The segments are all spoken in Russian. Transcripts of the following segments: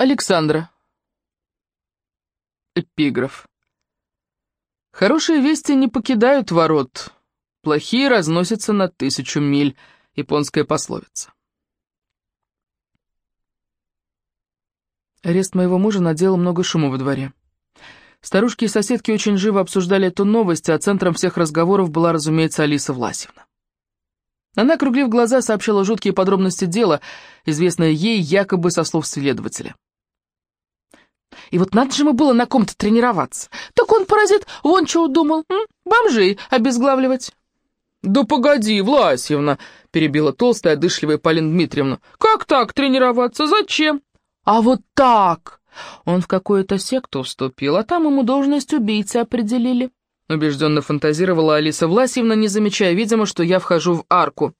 Александра. Эпиграф. Хорошие вести не покидают ворот, плохие разносятся на тысячу миль. Японская пословица. Арест моего мужа наделал много шума во дворе. Старушки и соседки очень живо обсуждали эту новость, а центром всех разговоров была, разумеется, Алиса Власевна. Она, округлив глаза, сообщала жуткие подробности дела, известное ей якобы со слов следователя. И вот надо же ему было на ком-то тренироваться. Так он, паразит, вон что удумал, м? бомжей обезглавливать. «Да погоди, Власьевна!» — перебила толстая, одышливая Полина Дмитриевна. «Как так тренироваться? Зачем?» «А вот так! Он в какую-то секту вступил, а там ему должность убийцы определили». Убежденно фантазировала Алиса Власьевна, не замечая, видимо, что я вхожу в арку.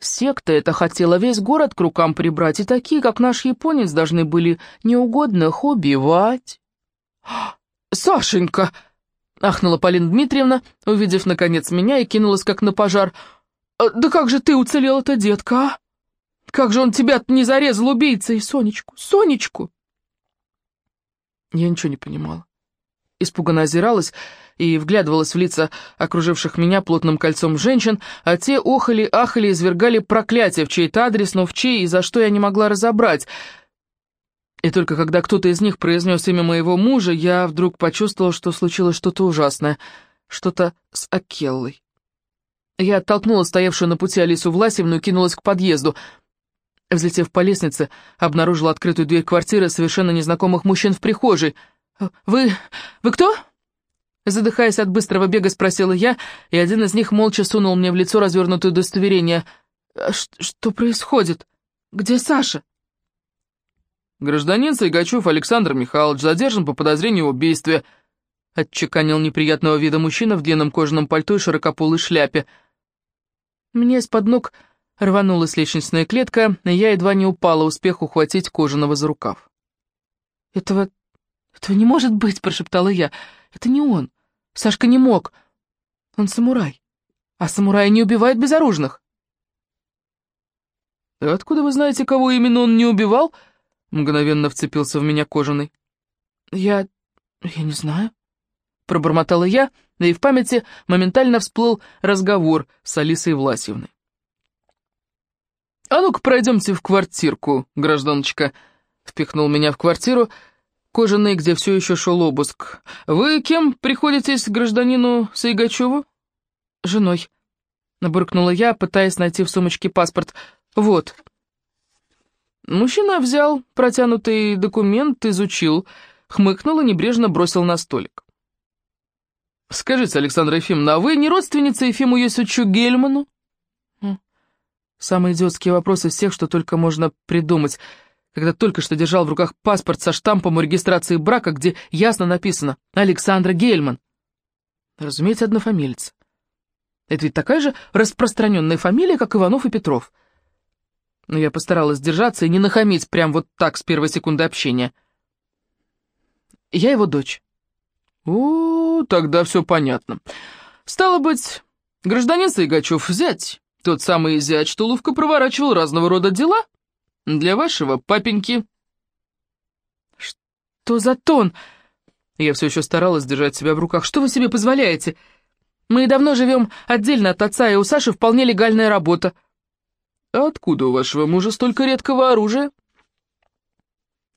Секта эта хотела весь город к рукам прибрать, и такие, как наш японец, должны были неугодных убивать. «Сашенька!» — ахнула Полина Дмитриевна, увидев, наконец, меня, и кинулась как на пожар. «А, «Да как же ты уцелела-то, детка, а? Как же он тебя не зарезал убийцей, Сонечку, Сонечку!» Я ничего не понимала. Испуганно озиралась и вглядывалась в лица окруживших меня плотным кольцом женщин, а те охали, ахали, извергали проклятия в чей-то адрес, но в чей и за что я не могла разобрать. И только когда кто-то из них произнес имя моего мужа, я вдруг почувствовала, что случилось что-то ужасное, что-то с Акеллой. Я оттолкнула стоявшую на пути Алису Власевну и кинулась к подъезду. Взлетев по лестнице, обнаружила открытую дверь квартиры совершенно незнакомых мужчин в прихожей. «Вы... вы кто?» Задыхаясь от быстрого бега, спросила я, и один из них молча сунул мне в лицо развернутое удостоверение. «А «Что происходит? Где Саша?» «Гражданин Сайгачев Александр Михайлович задержан по подозрению в убийстве», отчеканил неприятного вида мужчина в длинном кожаном пальто и широкополой шляпе. Мне из-под ног рванулась лестничная клетка, и я едва не упала, успех ухватить кожаного за рукав. «Этого... этого не может быть», — прошептала я. «Это не он. Сашка не мог. Он самурай. А самураи не убивают безоружных». «Откуда вы знаете, кого именно он не убивал?» Мгновенно вцепился в меня кожаный. «Я... я не знаю», — пробормотала я, да и в памяти моментально всплыл разговор с Алисой Власьевной. «А ну-ка, пройдемте в квартирку, гражданочка», — впихнул меня в квартиру, кожаный, где все еще шел обыск. «Вы кем приходитесь гражданину Сайгачеву?» «Женой», — набуркнула я, пытаясь найти в сумочке паспорт. «Вот». Мужчина взял протянутый документ, изучил, хмыкнул и небрежно бросил на столик. «Скажите, Александра Ефимовна, а вы не родственница Ефиму Йосичу Гельману?» Самые идиотские вопросы всех, что только можно придумать, когда только что держал в руках паспорт со штампом о регистрации брака, где ясно написано «Александра Гельман». Разумеется, однофамилец. Это ведь такая же распространенная фамилия, как Иванов и Петров. Но я постаралась держаться и не нахамить прям вот так с первой секунды общения. Я его дочь. О, тогда все понятно. Стало быть, гражданин Сайгачев взять тот самый зять, что ловко проворачивал разного рода дела? Для вашего папеньки. Что за тон? Я все еще старалась держать себя в руках. Что вы себе позволяете? Мы давно живем отдельно от отца, и у Саши вполне легальная работа. А откуда у вашего мужа столько редкого оружия?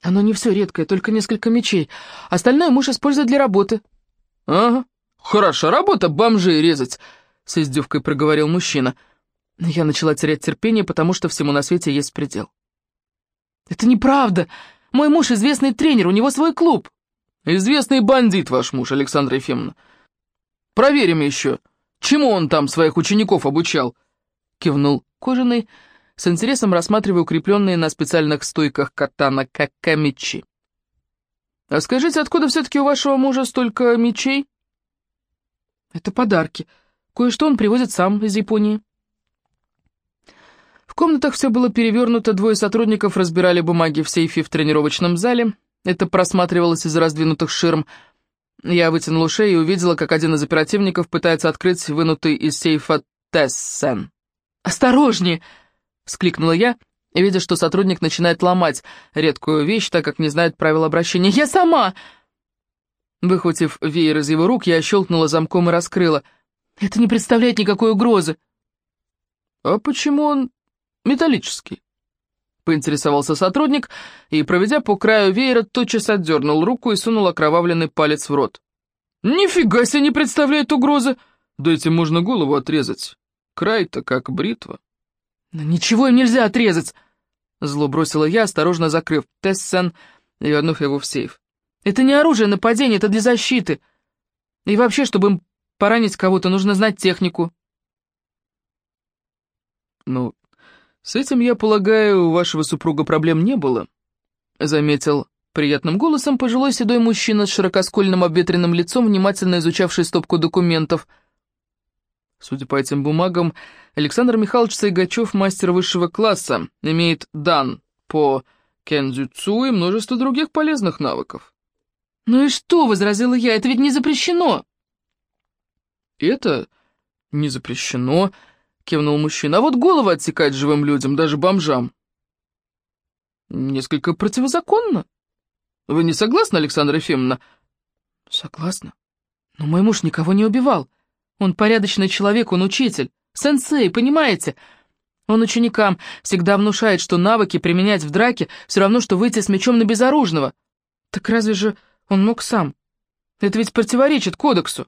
Оно не все редкое, только несколько мечей. Остальное муж использует для работы. Ага, хороша работа бомжей резать, с издевкой проговорил мужчина. Я начала терять терпение, потому что всему на свете есть предел. «Это неправда! Мой муж известный тренер, у него свой клуб!» «Известный бандит ваш муж, Александра Ефимовна. Проверим еще, чему он там своих учеников обучал?» Кивнул кожаный, с интересом рассматривая укрепленные на специальных стойках катана как мечи. «А скажите, откуда все-таки у вашего мужа столько мечей?» «Это подарки. Кое-что он привозит сам из Японии». В комнатах все было перевернуто, двое сотрудников разбирали бумаги в сейфе в тренировочном зале. Это просматривалось из раздвинутых ширм. Я вытянула шею и увидела, как один из оперативников пытается открыть вынутый из сейфа Тессен. «Осторожнее!» — вскликнула я видя, что сотрудник начинает ломать редкую вещь, так как не знает правил обращения. «Я сама!» Выхватив веер из его рук, я щелкнула замком и раскрыла. «Это не представляет никакой угрозы». «А почему он металлический?» Поинтересовался сотрудник и, проведя по краю веера, тотчас отдернул руку и сунул окровавленный палец в рот. «Нифига себе не представляет угрозы! Да этим можно голову отрезать. Край-то как бритва». «Но ничего им нельзя отрезать!» Зло бросила я, осторожно закрыв Тессен и вернув его в сейф. «Это не оружие нападения, это для защиты. И вообще, чтобы им поранить кого-то, нужно знать технику». «Ну, с этим, я полагаю, у вашего супруга проблем не было», — заметил приятным голосом пожилой седой мужчина с широкоскольным обветренным лицом, внимательно изучавший стопку документов — Судя по этим бумагам, Александр Михайлович Сайгачев, мастер высшего класса, имеет дан по кендзюцу и множество других полезных навыков. «Ну и что?» — возразила я. «Это ведь не запрещено!» «Это не запрещено», — кивнул мужчина. «А вот головы отсекать живым людям, даже бомжам». «Несколько противозаконно. Вы не согласны, Александра Ефимовна?» «Согласна. Но мой муж никого не убивал». Он порядочный человек, он учитель. Сенсей, понимаете? Он ученикам всегда внушает, что навыки применять в драке все равно, что выйти с мечом на безоружного. Так разве же он мог сам? Это ведь противоречит кодексу.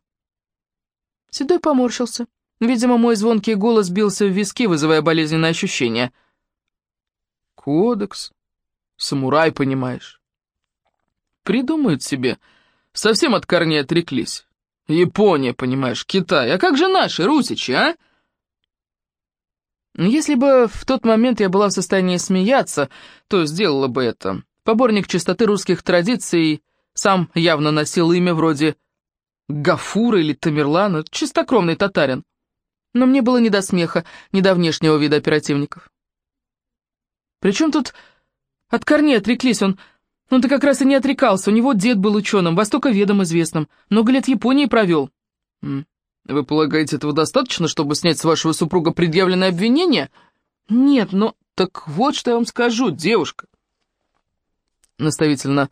Седой поморщился. Видимо, мой звонкий голос бился в виски, вызывая болезненное ощущение. «Кодекс? Самурай, понимаешь?» «Придумают себе. Совсем от корней отреклись. Япония, понимаешь, Китай. А как же наши, русичи, а? Если бы в тот момент я была в состоянии смеяться, то сделала бы это. Поборник чистоты русских традиций сам явно носил имя вроде Гафура или Тамерлана, чистокровный татарин. Но мне было не до смеха, не до внешнего вида оперативников. Причем тут от корней отреклись, он он-то как раз и не отрекался, у него дед был ученым, востоковедом известным, много лет Японии провел. Вы полагаете, этого достаточно, чтобы снять с вашего супруга предъявленное обвинение? Нет, но... Так вот, что я вам скажу, девушка. Наставительно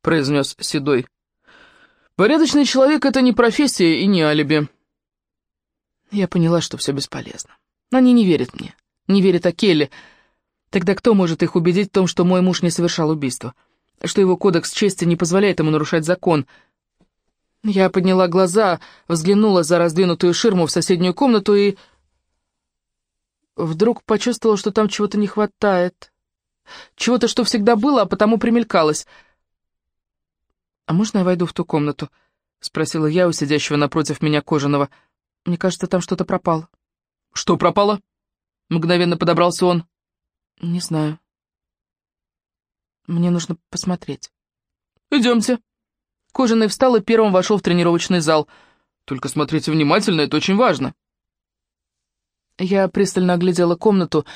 произнес Седой. Порядочный человек — это не профессия и не алиби. Я поняла, что все бесполезно. Они не верят мне, не верят Акелле. Тогда кто может их убедить в том, что мой муж не совершал убийство? что его кодекс чести не позволяет ему нарушать закон. Я подняла глаза, взглянула за раздвинутую ширму в соседнюю комнату и... Вдруг почувствовала, что там чего-то не хватает. Чего-то, что всегда было, а потому примелькалось. «А можно я войду в ту комнату?» — спросила я у сидящего напротив меня кожаного. «Мне кажется, там что-то пропало». «Что пропало?» — мгновенно подобрался он. «Не знаю». Мне нужно посмотреть. Идемте. Кожаный встал и первым вошел в тренировочный зал. Только смотрите внимательно, это очень важно. Я пристально оглядела комнату,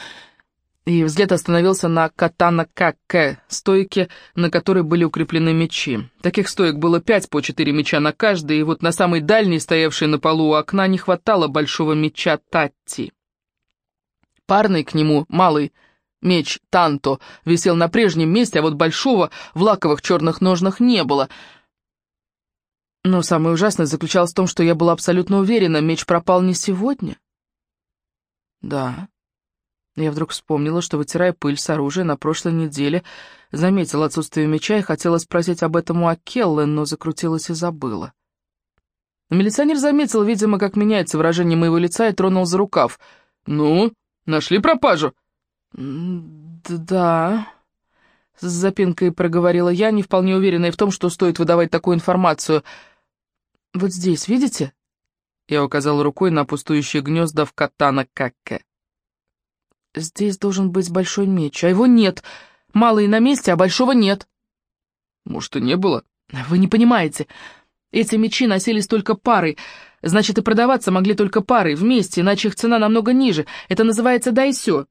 и взгляд остановился на катана-какке, стойке, на которой были укреплены мечи. Таких стоек было пять по четыре меча на каждой, и вот на самой дальней, стоявшей на полу у окна, не хватало большого меча Татти. Парный к нему, малый, Меч Танто висел на прежнем месте, а вот большого в лаковых черных ножнах не было. Но самое ужасное заключалось в том, что я была абсолютно уверена, меч пропал не сегодня. Да. Я вдруг вспомнила, что, вытирая пыль с оружия на прошлой неделе, заметила отсутствие меча и хотела спросить об этом у Акеллы, но закрутилась и забыла. Милиционер заметил, видимо, как меняется выражение моего лица, и тронул за рукав. «Ну, нашли пропажу?» «Да...» — с запинкой проговорила я, не вполне уверенная в том, что стоит выдавать такую информацию. «Вот здесь, видите?» Я указала рукой на пустующие гнезда в катана Какке. «Здесь должен быть большой меч, а его нет. Малый на месте, а большого нет». «Может, и не было?» «Вы не понимаете. Эти мечи носились только парой. Значит, и продаваться могли только парой, вместе, иначе их цена намного ниже. Это называется дайсё».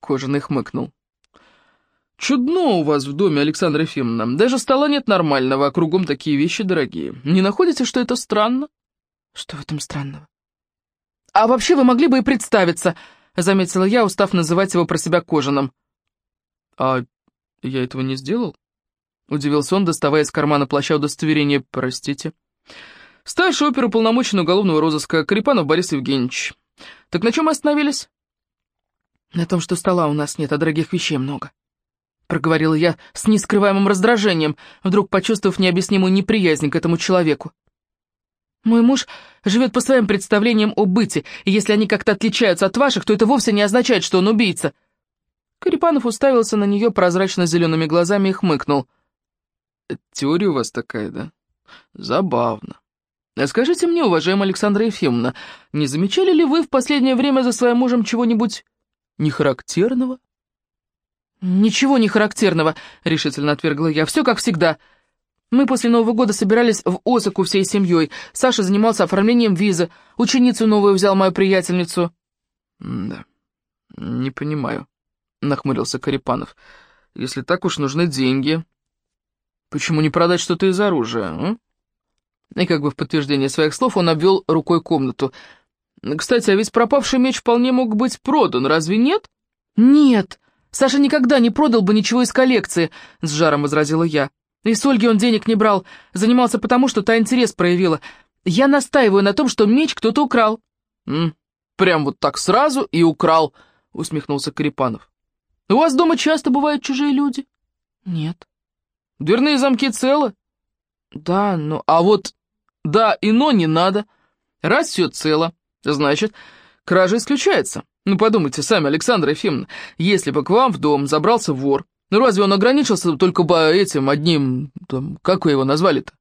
Кожаный хмыкнул. «Чудно у вас в доме, Александра Ефимовна. Даже стола нет нормального, а кругом такие вещи дорогие. Не находите, что это странно?» «Что в этом странного?» «А вообще вы могли бы и представиться!» — заметила я, устав называть его про себя кожаным. «А я этого не сделал?» — удивился он, доставая из кармана плаща удостоверение. «Простите». «Старший оперуполномоченный уголовного розыска Карипанов Борис Евгеньевич. Так на чем остановились?» «На том, что стола у нас нет, а дорогих вещей много», — проговорила я с нескрываемым раздражением, вдруг почувствовав необъяснимую неприязнь к этому человеку. «Мой муж живет по своим представлениям о быте, и если они как-то отличаются от ваших, то это вовсе не означает, что он убийца». Карипанов уставился на нее прозрачно-зелеными глазами и хмыкнул. «Теория у вас такая, да? Забавно. А скажите мне, уважаемая Александра Ефимовна, не замечали ли вы в последнее время за своим мужем чего-нибудь нехарактерного?» «Ничего не характерного», — решительно отвергла я. «Все как всегда. Мы после Нового года собирались в Осаку всей семьей. Саша занимался оформлением визы. Ученицу новую взял мою приятельницу». «Да, не понимаю», — нахмурился Карипанов. «Если так уж нужны деньги, почему не продать что-то из оружия, а?» И как бы в подтверждение своих слов он обвел рукой комнату. «Кстати, а ведь пропавший меч вполне мог быть продан, разве нет?» «Нет, Саша никогда не продал бы ничего из коллекции», — с жаром возразила я. И с Ольги он денег не брал, занимался потому, что та интерес проявила. Я настаиваю на том, что меч кто-то украл». «М -м, «Прям вот так сразу и украл», — усмехнулся Карипанов. «У вас дома часто бывают чужие люди?» «Нет». «Дверные замки целы?» «Да, но...» «А вот да и но не надо. Раз все цело, значит, кража исключается. Ну подумайте сами, Александра Ефимовна, если бы к вам в дом забрался вор, ну разве он ограничился только бы этим одним, там, как вы его назвали-то?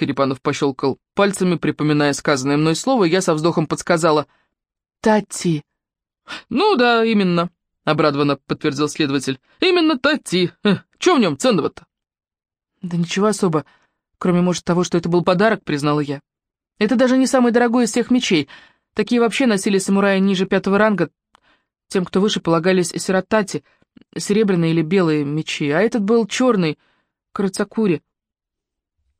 Карипанов пощелкал пальцами, припоминая сказанное мной слово, я со вздохом подсказала. «Тати». «Ну да, именно», — обрадованно подтвердил следователь. «Именно Тати. Че в нем ценного-то?» «Да ничего особо, кроме, может, того, что это был подарок», — признала я. «Это даже не самый дорогой из всех мечей. Такие вообще носили самураи ниже пятого ранга. Тем, кто выше, полагались сиротати, серебряные или белые мечи, а этот был черный, карацакури.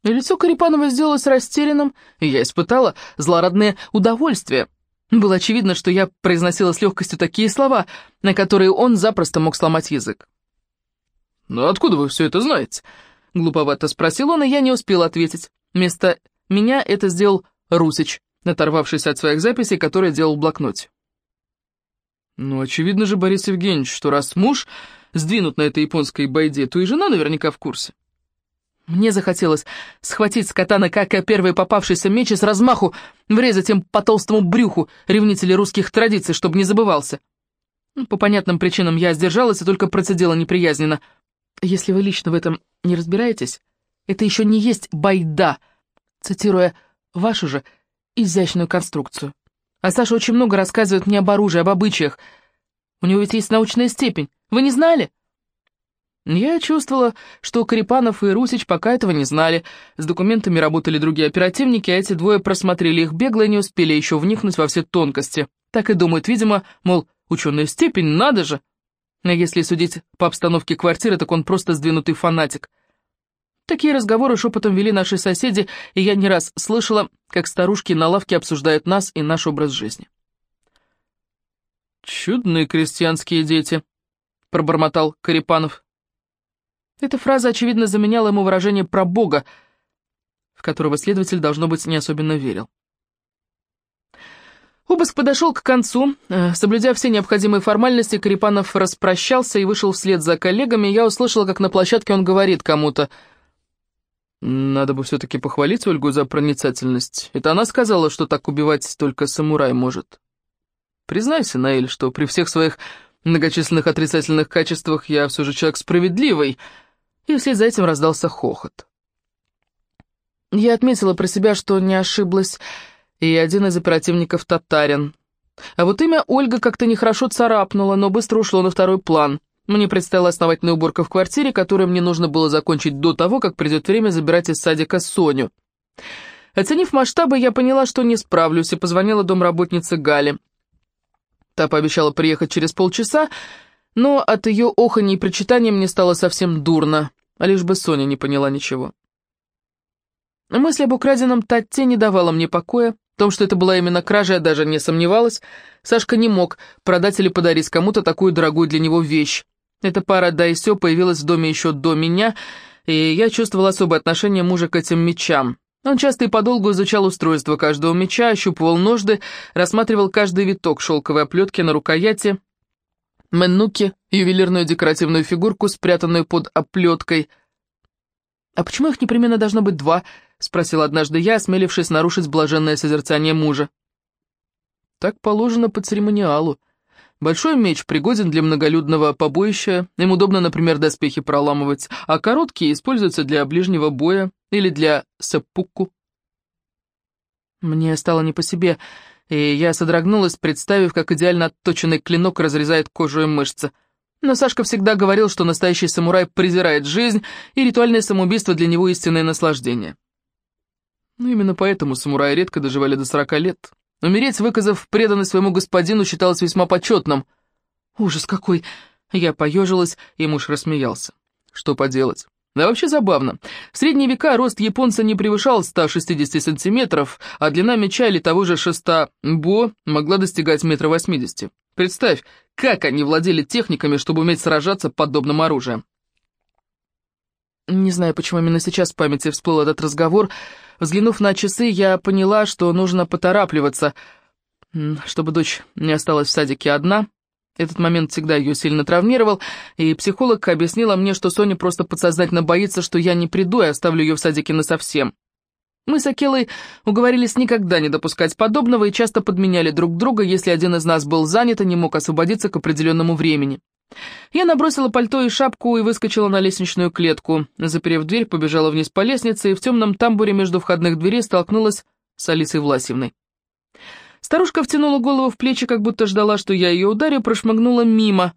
И лицо Карипанова сделалось растерянным, и я испытала злорадное удовольствие. Было очевидно, что я произносила с легкостью такие слова, на которые он запросто мог сломать язык. «Ну откуда вы все это знаете?» — глуповато спросил он, и я не успел ответить. Вместо меня это сделал Русич оторвавшись от своих записей, которые делал в блокноте. «Ну, очевидно же, Борис Евгеньевич, что раз муж сдвинут на этой японской байде, то и жена наверняка в курсе». Мне захотелось схватить с катана как первый попавшийся меч и с размаху врезать им по толстому брюху ревнителей русских традиций, чтобы не забывался. Ну, по понятным причинам я сдержалась и только процедила неприязненно. «Если вы лично в этом не разбираетесь, это еще не есть байда», цитируя вашу же изящную конструкцию. А Саша очень много рассказывает мне об оружии, об обычаях. У него ведь есть научная степень. Вы не знали?» Я чувствовала, что Карипанов и Русич пока этого не знали. С документами работали другие оперативники, а эти двое просмотрели их бегло и не успели еще вникнуть во все тонкости. Так и думают, видимо, мол, ученая степень, надо же. А если судить по обстановке квартиры, так он просто сдвинутый фанатик. Такие разговоры шепотом вели наши соседи, и я не раз слышала, как старушки на лавке обсуждают нас и наш образ жизни. «Чудные крестьянские дети», — пробормотал Карипанов. Эта фраза, очевидно, заменяла ему выражение про Бога, в которого следователь, должно быть, не особенно верил. Обыск подошел к концу. Э, соблюдя все необходимые формальности, Карипанов распрощался и вышел вслед за коллегами. Я услышала, как на площадке он говорит кому-то — надо бы все-таки похвалить Ольгу за проницательность. Это она сказала, что так убивать только самурай может. Признайся, Наэль, что при всех своих многочисленных отрицательных качествах я все же человек справедливый. И вслед за этим раздался хохот. Я отметила про себя, что не ошиблась, и один из оперативников татарин. А вот имя Ольга как-то нехорошо царапнуло, но быстро ушло на второй план — мне предстояла основательная уборка в квартире, которую мне нужно было закончить до того, как придет время забирать из садика Соню. Оценив масштабы, я поняла, что не справлюсь, и позвонила домработнице Гале. Та пообещала приехать через полчаса, но от ее оханья и причитания мне стало совсем дурно, а лишь бы Соня не поняла ничего. Мысль об украденном Татте не давала мне покоя. Том, что это была именно кража, я даже не сомневалась. Сашка не мог продать или подарить кому-то такую дорогую для него вещь. Эта пара «да» и «сё» появилась в доме еще до меня, и я чувствовала особое отношение мужа к этим мечам. Он часто и подолгу изучал устройство каждого меча, ощупывал ножды, рассматривал каждый виток шелковой оплетки на рукояти, меннуки, ювелирную декоративную фигурку, спрятанную под оплеткой. «А почему их непременно должно быть два?» — спросил однажды я, осмелившись нарушить блаженное созерцание мужа. «Так положено по церемониалу», Большой меч пригоден для многолюдного побоища, им удобно, например, доспехи проламывать, а короткие используются для ближнего боя или для саппуку. Мне стало не по себе, и я содрогнулась, представив, как идеально отточенный клинок разрезает кожу и мышцы. Но Сашка всегда говорил, что настоящий самурай презирает жизнь, и ритуальное самоубийство для него истинное наслаждение. Ну, именно поэтому самураи редко доживали до сорока лет. Умереть, выказав преданность своему господину, считалось весьма почетным. Ужас какой! Я поежилась, и муж рассмеялся. Что поделать? Да вообще забавно. В средние века рост японца не превышал 160 сантиметров, а длина меча или того же шеста бо могла достигать метра восьмидесяти. Представь, как они владели техниками, чтобы уметь сражаться подобным оружием. Не знаю, почему именно сейчас в памяти всплыл этот разговор. Взглянув на часы, я поняла, что нужно поторапливаться, чтобы дочь не осталась в садике одна. Этот момент всегда ее сильно травмировал, и психолог объяснила мне, что Соня просто подсознательно боится, что я не приду и оставлю ее в садике насовсем. Мы с Акелой уговорились никогда не допускать подобного и часто подменяли друг друга, если один из нас был занят и не мог освободиться к определенному времени. Я набросила пальто и шапку и выскочила на лестничную клетку. Заперев дверь, побежала вниз по лестнице и в темном тамбуре между входных дверей столкнулась с Алисой Власьевной. Старушка втянула голову в плечи, как будто ждала, что я ее ударю, прошмыгнула мимо.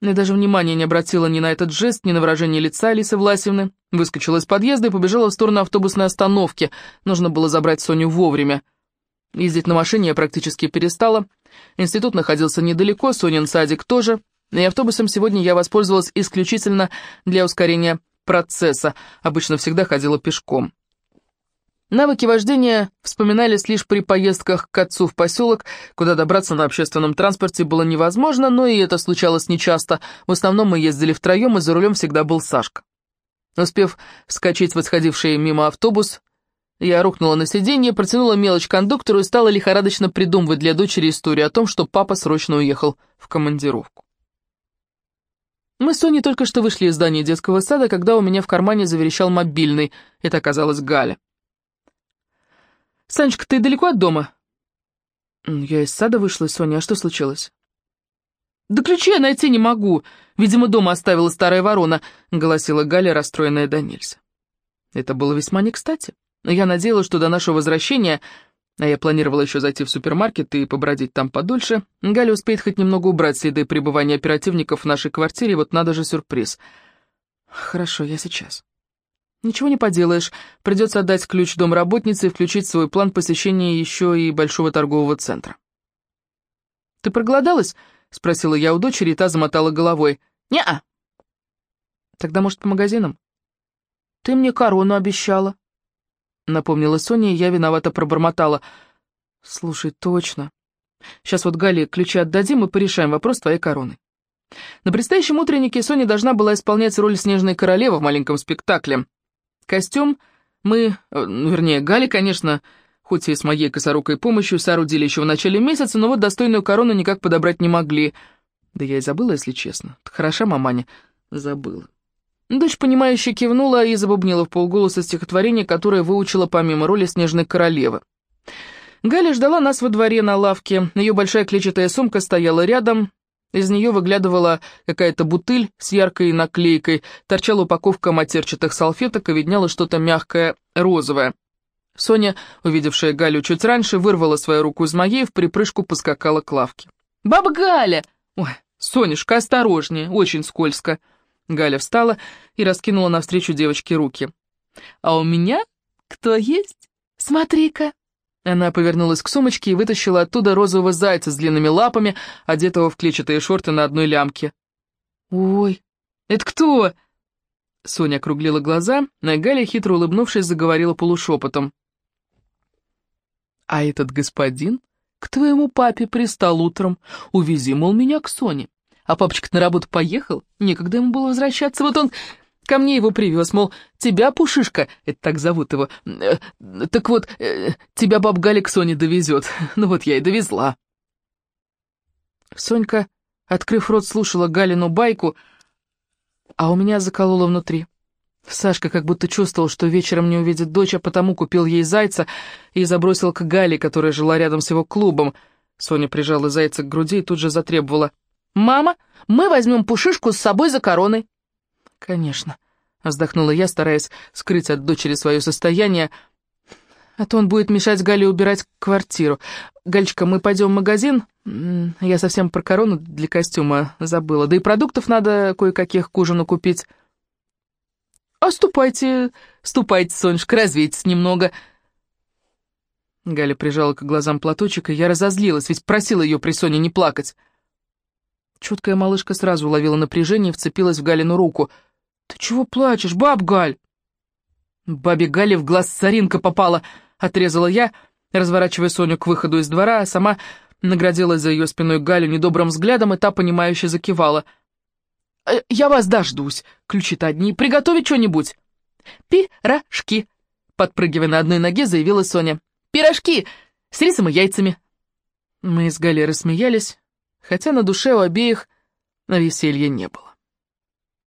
Я даже внимания не обратила ни на этот жест, ни на выражение лица Алисы Власьевны. Выскочила из подъезда и побежала в сторону автобусной остановки. Нужно было забрать Соню вовремя. Ездить на машине я практически перестала. Институт находился недалеко, Сонин садик тоже — и автобусом сегодня я воспользовалась исключительно для ускорения процесса, обычно всегда ходила пешком. Навыки вождения вспоминались лишь при поездках к отцу в поселок, куда добраться на общественном транспорте было невозможно, но и это случалось нечасто. В основном мы ездили втроем, и за рулем всегда был Сашка. Успев вскочить в восходивший мимо автобус, я рухнула на сиденье, протянула мелочь кондуктору и стала лихорадочно придумывать для дочери историю о том, что папа срочно уехал в командировку. Мы с Соней только что вышли из здания детского сада, когда у меня в кармане заверещал мобильный. Это оказалась Галя. «Санечка, ты далеко от дома?» «Я из сада вышла, Соня, а что случилось?» «Да ключи я найти не могу. Видимо, дома оставила старая ворона», — голосила Галя, расстроенная до нельзя. Это было весьма не кстати. Я надеялась, что до нашего возвращения а я планировала еще зайти в супермаркет и побродить там подольше. Галя успеет хоть немного убрать следы пребывания оперативников в нашей квартире, вот надо же сюрприз. Хорошо, я сейчас. Ничего не поделаешь, придется отдать ключ домработнице и включить свой план посещения еще и большого торгового центра. «Ты проголодалась?» — спросила я у дочери, и та замотала головой. «Не-а». «Тогда, может, по магазинам?» «Ты мне корону обещала», напомнила Соня, и я виновато пробормотала. «Слушай, точно. Сейчас вот Гале ключи отдадим и порешаем вопрос твоей короны». На предстоящем утреннике Соня должна была исполнять роль снежной королевы в маленьком спектакле. Костюм мы, э, вернее, Галя, конечно, хоть и с моей косорукой помощью, соорудили еще в начале месяца, но вот достойную корону никак подобрать не могли. Да я и забыла, если честно. Хороша маманя, забыла. Дочь, понимающе кивнула и забубнила в полголоса стихотворение, которое выучила помимо роли Снежной Королевы. Галя ждала нас во дворе на лавке, ее большая клетчатая сумка стояла рядом, из нее выглядывала какая-то бутыль с яркой наклейкой, торчала упаковка матерчатых салфеток и видняло что-то мягкое, розовое. Соня, увидевшая Галю чуть раньше, вырвала свою руку из моей и в припрыжку поскакала к лавке. «Баба Галя!» «Ой, Сонюшка, осторожнее, очень скользко!» Галя встала и раскинула навстречу девочке руки. «А у меня кто есть? Смотри-ка!» Она повернулась к сумочке и вытащила оттуда розового зайца с длинными лапами, одетого в клетчатые шорты на одной лямке. «Ой, это кто?» Соня округлила глаза, но Галя, хитро улыбнувшись, заговорила полушепотом. А этот господин к твоему папе пристал утром. Увези, мол, меня к Соне. А папочка на работу поехал, некогда ему было возвращаться. Вот он ко мне его привез, мол, тебя, Пушишка, это так зовут его, э, так вот, э, тебя баб Галя к Соне довезет. Ну вот я и довезла. Сонька, открыв рот, слушала Галину байку, а у меня закололо внутри. Сашка как будто чувствовал, что вечером не увидит дочь, а потому купил ей зайца и забросил к Гале, которая жила рядом с его клубом. Соня прижала зайца к груди и тут же затребовала. «Мама, мы возьмем пушишку с собой за короной». «Конечно», — вздохнула я, стараясь скрыть от дочери свое состояние, а то он будет мешать Гале убирать квартиру. Галечка, мы пойдем в магазин? Я совсем про корону для костюма забыла. Да и продуктов надо кое-каких к ужину купить». «А ступайте, ступайте, Сонюшка, развейтесь немного». Галя прижала к глазам платочек, и я разозлилась, ведь просила ее при Соне не плакать. Чуткая малышка сразу уловила напряжение и вцепилась в Галину руку. «Ты чего плачешь, баб Галь?» «Бабе Гале в глаз соринка попала», — отрезала я, разворачивая Соню к выходу из двора, а сама наградила за ее спиной Галю недобрым взглядом, и та, понимающе закивала — Э, «Я вас дождусь. Ключи-то одни. Приготовить что-нибудь?» «Пирожки!» Подпрыгивая на одной ноге, заявила Соня. «Пирожки! С рисом и яйцами!» Мы с Галей рассмеялись, хотя на душе у обеих на веселье не было.